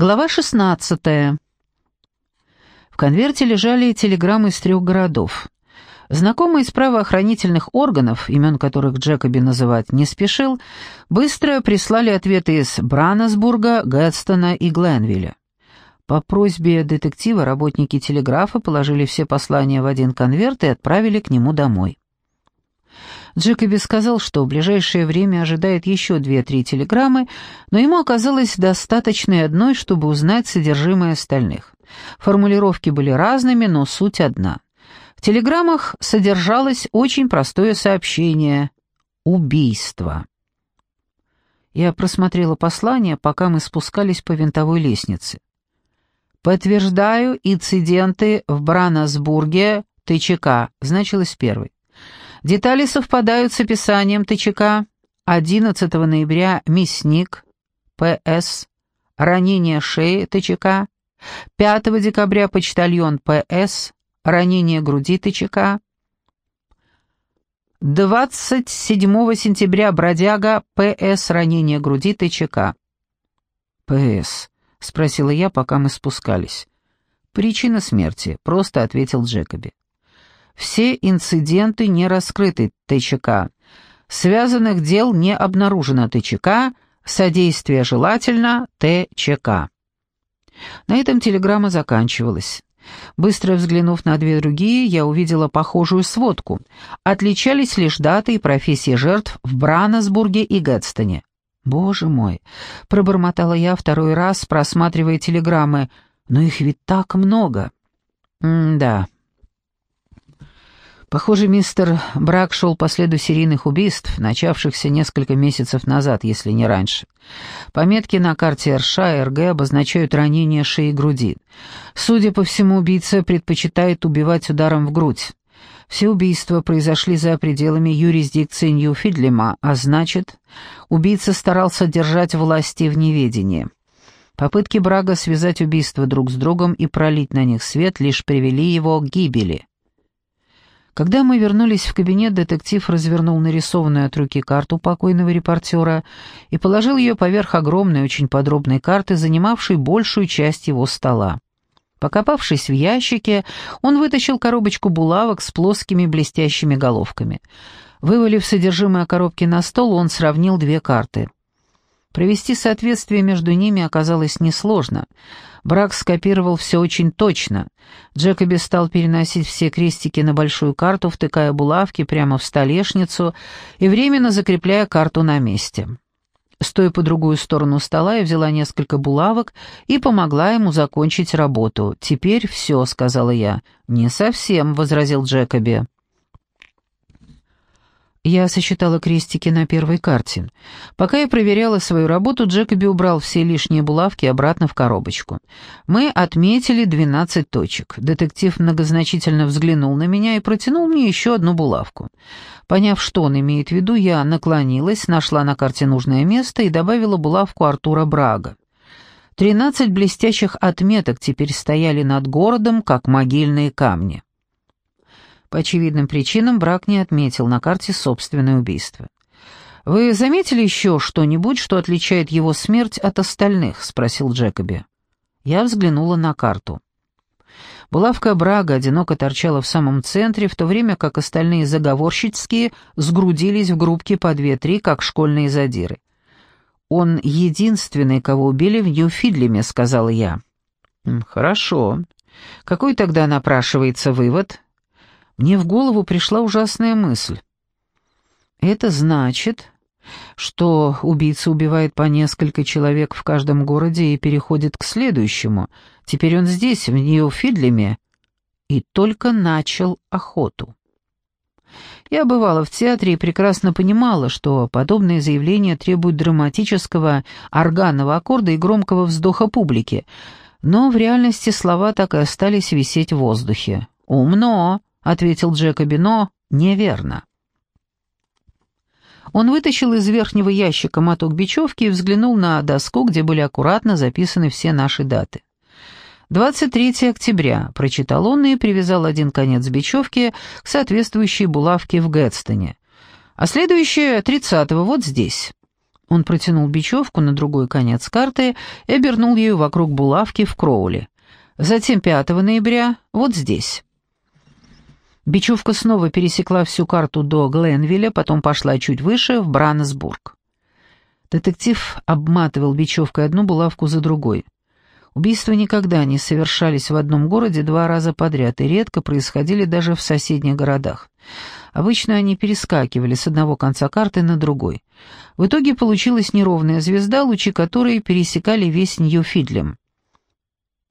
Глава 16. В конверте лежали телеграммы из трех городов. Знакомые из правоохранительных органов, имен которых Джекоби называть не спешил, быстро прислали ответы из Бранесбурга, Гэтстона и Гленвилля. По просьбе детектива работники телеграфа положили все послания в один конверт и отправили к нему домой. Джекоби сказал, что в ближайшее время ожидает еще две-три телеграммы, но ему оказалось достаточно одной, чтобы узнать содержимое остальных. Формулировки были разными, но суть одна. В телеграммах содержалось очень простое сообщение «Убийство». Я просмотрела послание, пока мы спускались по винтовой лестнице. «Подтверждаю инциденты в Бранасбурге, ТЧК», значилось первой. Детали совпадают с описанием ТЧК. 11 ноября мясник, ПС, ранение шеи ТЧК. 5 декабря почтальон ПС, ранение груди ТЧК. 27 сентября бродяга ПС, ранение груди ТЧК. «ПС?» — спросила я, пока мы спускались. «Причина смерти», — просто ответил Джекоби. Все инциденты не раскрыты ТЧК. Связанных дел не обнаружено ТЧК. Содействие желательно ТЧК. На этом телеграмма заканчивалась. Быстро взглянув на две другие, я увидела похожую сводку. Отличались лишь даты и профессии жертв в Бранесбурге и Гэтстоне. «Боже мой!» — пробормотала я второй раз, просматривая телеграммы. «Но их ведь так много!» «М-да, Похоже, мистер Брак шел по следу серийных убийств, начавшихся несколько месяцев назад, если не раньше. Пометки на карте РШ и РГ обозначают ранение шеи и груди. Судя по всему, убийца предпочитает убивать ударом в грудь. Все убийства произошли за пределами юрисдикции Нью-Фидлема, а значит, убийца старался держать власти в неведении. Попытки Брага связать убийства друг с другом и пролить на них свет лишь привели его к гибели. Когда мы вернулись в кабинет, детектив развернул нарисованную от руки карту покойного репортера и положил ее поверх огромной, очень подробной карты, занимавшей большую часть его стола. Покопавшись в ящике, он вытащил коробочку булавок с плоскими блестящими головками. Вывалив содержимое коробки на стол, он сравнил две карты. Провести соответствие между ними оказалось несложно. Брак скопировал все очень точно. Джекоби стал переносить все крестики на большую карту, втыкая булавки прямо в столешницу и временно закрепляя карту на месте. Стоя по другую сторону стола, я взяла несколько булавок и помогла ему закончить работу. «Теперь все», — сказала я. «Не совсем», — возразил Джекоби. Я сосчитала крестики на первой карте. Пока я проверяла свою работу, Джекоби убрал все лишние булавки обратно в коробочку. Мы отметили 12 точек. Детектив многозначительно взглянул на меня и протянул мне еще одну булавку. Поняв, что он имеет в виду, я наклонилась, нашла на карте нужное место и добавила булавку Артура Брага. Тринадцать блестящих отметок теперь стояли над городом, как могильные камни. По очевидным причинам брак не отметил на карте собственное убийство. «Вы заметили еще что-нибудь, что отличает его смерть от остальных?» — спросил Джекоби. Я взглянула на карту. Булавка Брага одиноко торчала в самом центре, в то время как остальные заговорщицкие сгрудились в группки по две-три, как школьные задиры. «Он единственный, кого убили в Нью-Фидлеме», — сказал я. «Хорошо. Какой тогда напрашивается вывод?» Мне в голову пришла ужасная мысль. Это значит, что убийца убивает по несколько человек в каждом городе и переходит к следующему. Теперь он здесь, в Нью-Фидлеме, и только начал охоту. Я бывала в театре и прекрасно понимала, что подобные заявления требуют драматического органного аккорда и громкого вздоха публики, но в реальности слова так и остались висеть в воздухе. «Умно!» Ответил Джекоби, но неверно. Он вытащил из верхнего ящика моток бечевки и взглянул на доску, где были аккуратно записаны все наши даты. 23 октября, прочитал он и привязал один конец бечевки к соответствующей булавке в Гэтстоне. А следующее 30 вот здесь. Он протянул бечевку на другой конец карты и обернул ее вокруг булавки в Кроуле. Затем 5 ноября вот здесь. Бечевка снова пересекла всю карту до Гленвилля, потом пошла чуть выше, в Бранесбург. Детектив обматывал бечевкой одну булавку за другой. Убийства никогда не совершались в одном городе два раза подряд и редко происходили даже в соседних городах. Обычно они перескакивали с одного конца карты на другой. В итоге получилась неровная звезда, лучи которой пересекали весь Нью-Фидлем.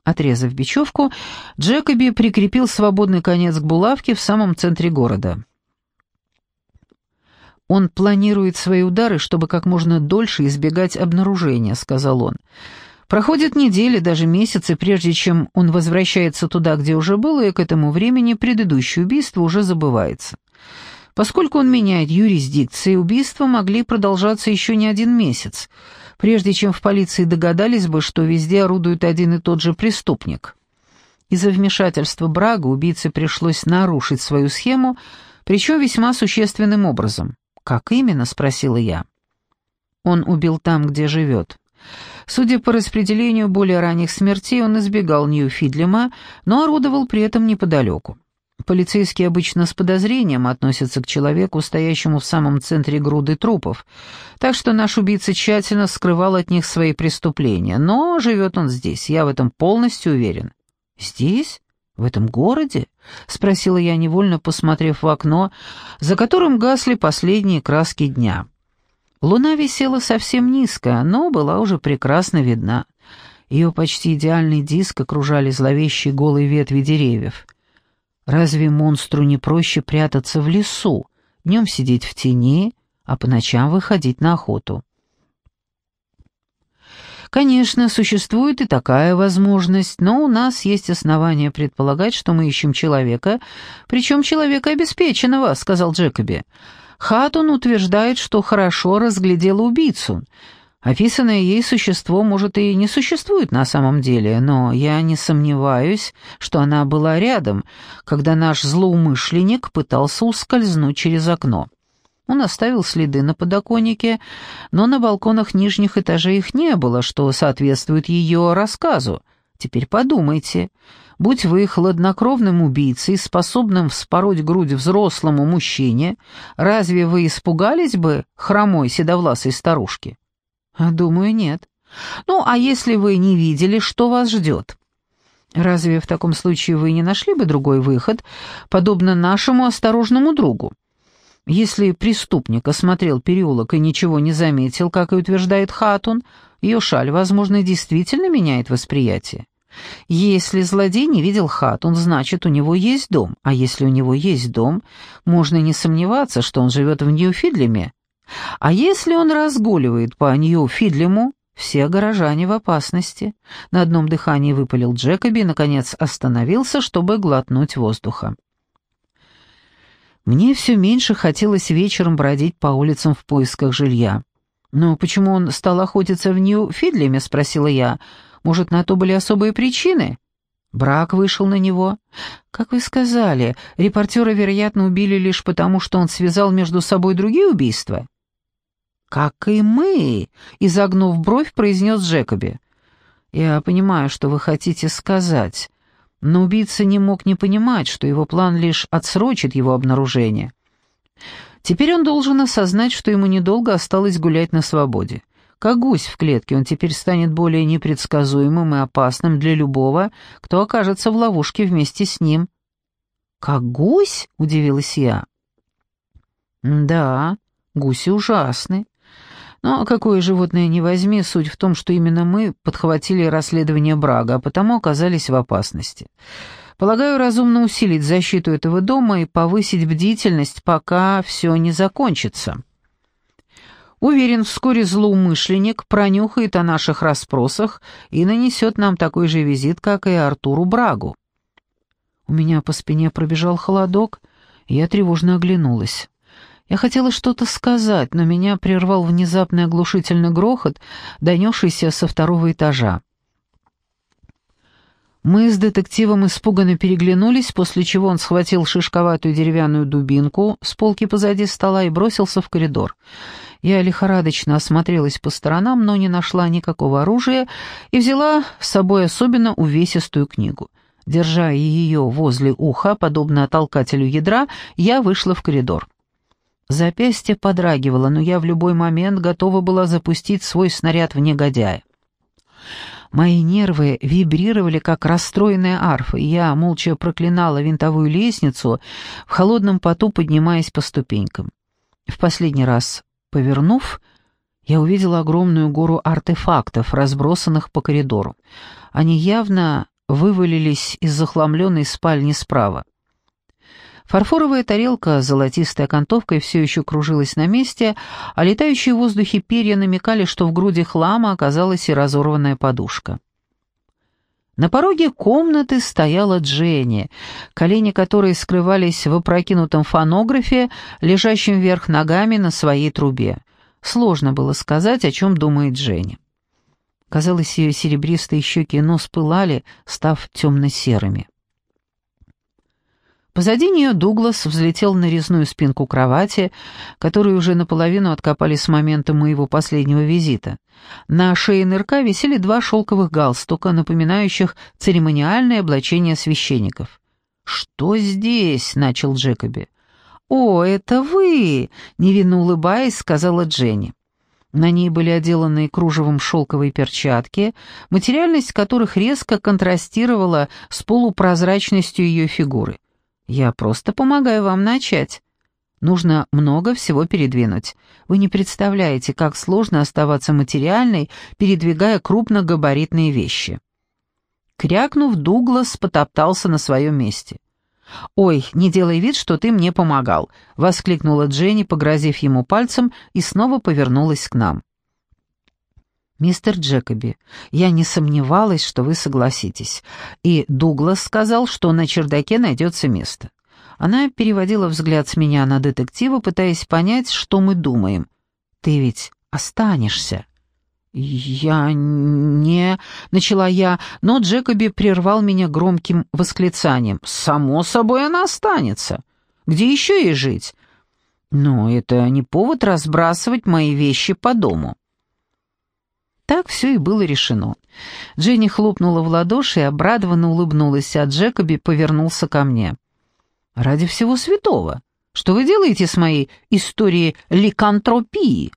Отрезав бечевку, Джекоби прикрепил свободный конец к булавке в самом центре города. «Он планирует свои удары, чтобы как можно дольше избегать обнаружения», — сказал он. Проходят недели, даже месяцы, прежде чем он возвращается туда, где уже был, и к этому времени предыдущее убийство уже забывается. Поскольку он меняет юрисдикции, убийства могли продолжаться еще не один месяц, прежде чем в полиции догадались бы, что везде орудует один и тот же преступник. Из-за вмешательства Брага убийце пришлось нарушить свою схему, причем весьма существенным образом. «Как именно?» — спросила я. «Он убил там, где живет». Судя по распределению более ранних смертей, он избегал Нью-Фидлема, но орудовал при этом неподалеку. Полицейские обычно с подозрением относятся к человеку, стоящему в самом центре груды трупов, так что наш убийца тщательно скрывал от них свои преступления, но живет он здесь, я в этом полностью уверен. «Здесь? В этом городе?» — спросила я, невольно посмотрев в окно, за которым гасли последние краски дня. Луна висела совсем низко, но была уже прекрасно видна. Ее почти идеальный диск окружали зловещие голые ветви деревьев. Разве монстру не проще прятаться в лесу, днем сидеть в тени, а по ночам выходить на охоту? Конечно, существует и такая возможность, но у нас есть основания предполагать, что мы ищем человека, причем человека обеспеченного, сказал Джекоби. Хатун утверждает, что хорошо разглядела убийцу. Описанное ей существо, может, и не существует на самом деле, но я не сомневаюсь, что она была рядом, когда наш злоумышленник пытался ускользнуть через окно. Он оставил следы на подоконнике, но на балконах нижних этажей их не было, что соответствует ее рассказу. Теперь подумайте, Будь вы хладнокровным убийцей, способным вспороть грудь взрослому мужчине, разве вы испугались бы хромой седовласой старушки? Думаю, нет. Ну, а если вы не видели, что вас ждет? Разве в таком случае вы не нашли бы другой выход, подобно нашему осторожному другу? Если преступник осмотрел переулок и ничего не заметил, как и утверждает Хатун, ее шаль, возможно, действительно меняет восприятие. Если злодей не видел хат, он значит, у него есть дом, а если у него есть дом, можно не сомневаться, что он живет в Нью-Фидлеме. А если он разгуливает по Нью-Фидлему, все горожане в опасности. На одном дыхании выпалил Джекоби и, наконец, остановился, чтобы глотнуть воздуха. Мне все меньше хотелось вечером бродить по улицам в поисках жилья. «Но почему он стал охотиться в Нью-Фидлеме?» — спросила я. Может, на то были особые причины? Брак вышел на него. Как вы сказали, репортера, вероятно, убили лишь потому, что он связал между собой другие убийства? «Как и мы», — изогнув бровь, произнес Джекоби. «Я понимаю, что вы хотите сказать, но убийца не мог не понимать, что его план лишь отсрочит его обнаружение. Теперь он должен осознать, что ему недолго осталось гулять на свободе. Как гусь в клетке, он теперь станет более непредсказуемым и опасным для любого, кто окажется в ловушке вместе с ним. «Как гусь?» — удивилась я. «Да, гуси ужасны. Но какое животное не возьми, суть в том, что именно мы подхватили расследование Брага, а потому оказались в опасности. Полагаю, разумно усилить защиту этого дома и повысить бдительность, пока все не закончится». Уверен, вскоре злоумышленник пронюхает о наших расспросах и нанесет нам такой же визит, как и Артуру Брагу. У меня по спине пробежал холодок, и я тревожно оглянулась. Я хотела что-то сказать, но меня прервал внезапный оглушительный грохот, донесшийся со второго этажа. Мы с детективом испуганно переглянулись, после чего он схватил шишковатую деревянную дубинку с полки позади стола и бросился в коридор. Я лихорадочно осмотрелась по сторонам, но не нашла никакого оружия и взяла с собой особенно увесистую книгу. Держа ее возле уха, подобно толкателю ядра, я вышла в коридор. Запястье подрагивало, но я в любой момент готова была запустить свой снаряд в негодяя. Мои нервы вибрировали, как расстроенная арфа, и я молча проклинала винтовую лестницу, в холодном поту поднимаясь по ступенькам. В последний раз, повернув, я увидела огромную гору артефактов, разбросанных по коридору. Они явно вывалились из захламленной спальни справа. Фарфоровая тарелка с золотистой окантовкой все еще кружилась на месте, а летающие в воздухе перья намекали, что в груди хлама оказалась и разорванная подушка. На пороге комнаты стояла Дженни, колени которой скрывались в опрокинутом фонографе, лежащем вверх ногами на своей трубе. Сложно было сказать, о чем думает Дженни. Казалось, ее серебристые щеки нос пылали, став темно-серыми. Позади нее Дуглас взлетел на резную спинку кровати, которую уже наполовину откопали с момента моего последнего визита. На шее нырка висели два шелковых галстука, напоминающих церемониальное облачение священников. «Что здесь?» — начал Джекоби. «О, это вы!» — невинно улыбаясь, сказала Дженни. На ней были отделаны кружевом шелковые перчатки, материальность которых резко контрастировала с полупрозрачностью ее фигуры. Я просто помогаю вам начать. Нужно много всего передвинуть. Вы не представляете, как сложно оставаться материальной, передвигая крупногабаритные вещи. Крякнув, Дуглас потоптался на своем месте. «Ой, не делай вид, что ты мне помогал», — воскликнула Дженни, погрозив ему пальцем, и снова повернулась к нам. «Мистер Джекоби, я не сомневалась, что вы согласитесь, и Дуглас сказал, что на чердаке найдется место». Она переводила взгляд с меня на детектива, пытаясь понять, что мы думаем. «Ты ведь останешься». «Я не...» — начала я, но Джекоби прервал меня громким восклицанием. «Само собой она останется. Где еще ей жить?» «Но это не повод разбрасывать мои вещи по дому». Так все и было решено. Дженни хлопнула в ладоши и обрадованно улыбнулась, а Джекоби повернулся ко мне. «Ради всего святого! Что вы делаете с моей историей ликантропии?»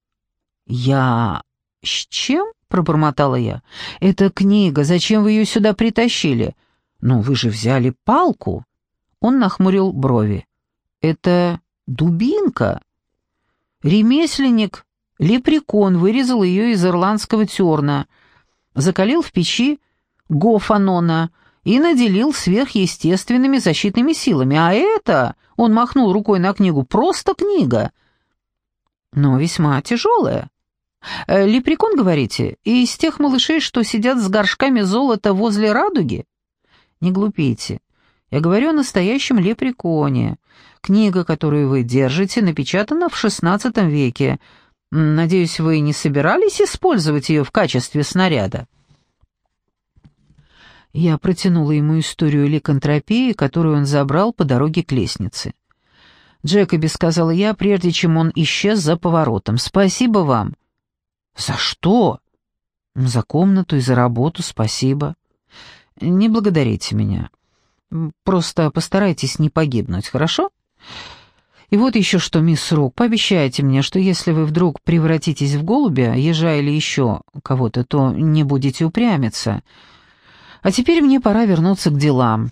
«Я... с чем?» — пробормотала я. «Это книга. Зачем вы ее сюда притащили?» «Ну, вы же взяли палку!» Он нахмурил брови. «Это дубинка?» Ремесленник Лепрекон вырезал ее из ирландского терна, закалил в печи гофанона и наделил сверхъестественными защитными силами. А это, он махнул рукой на книгу, просто книга, но весьма тяжелая. Э, лепрекон, говорите, из тех малышей, что сидят с горшками золота возле радуги? Не глупите. Я говорю о настоящем лепреконе. Книга, которую вы держите, напечатана в XVI веке, Надеюсь, вы не собирались использовать ее в качестве снаряда?» Я протянула ему историю ликантропии, которую он забрал по дороге к лестнице. «Джекоби», — сказала я, прежде чем он исчез за поворотом, — «спасибо вам». «За что?» «За комнату и за работу спасибо». «Не благодарите меня. Просто постарайтесь не погибнуть, хорошо?» И вот еще что, мисс Рок, пообещайте мне, что если вы вдруг превратитесь в голубя, ежа или еще кого-то, то не будете упрямиться. А теперь мне пора вернуться к делам.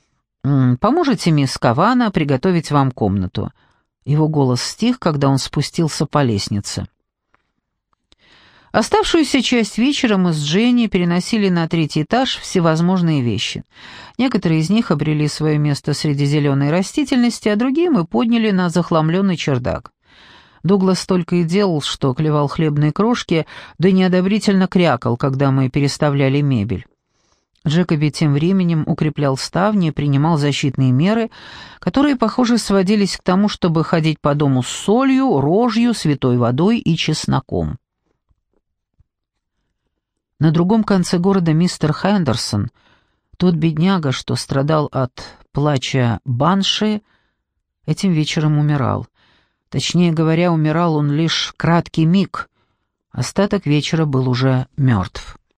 Поможете мисс Кавана приготовить вам комнату?» Его голос стих, когда он спустился по лестнице. Оставшуюся часть вечера мы с Дженни переносили на третий этаж всевозможные вещи. Некоторые из них обрели свое место среди зеленой растительности, а другие мы подняли на захламленный чердак. Дуглас только и делал, что клевал хлебные крошки, да неодобрительно крякал, когда мы переставляли мебель. Джекоби тем временем укреплял ставни и принимал защитные меры, которые, похоже, сводились к тому, чтобы ходить по дому с солью, рожью, святой водой и чесноком. На другом конце города мистер Хендерсон, Тот бедняга, что страдал от плача банши, этим вечером умирал. Точнее говоря, умирал он лишь краткий миг. Остаток вечера был уже мертв.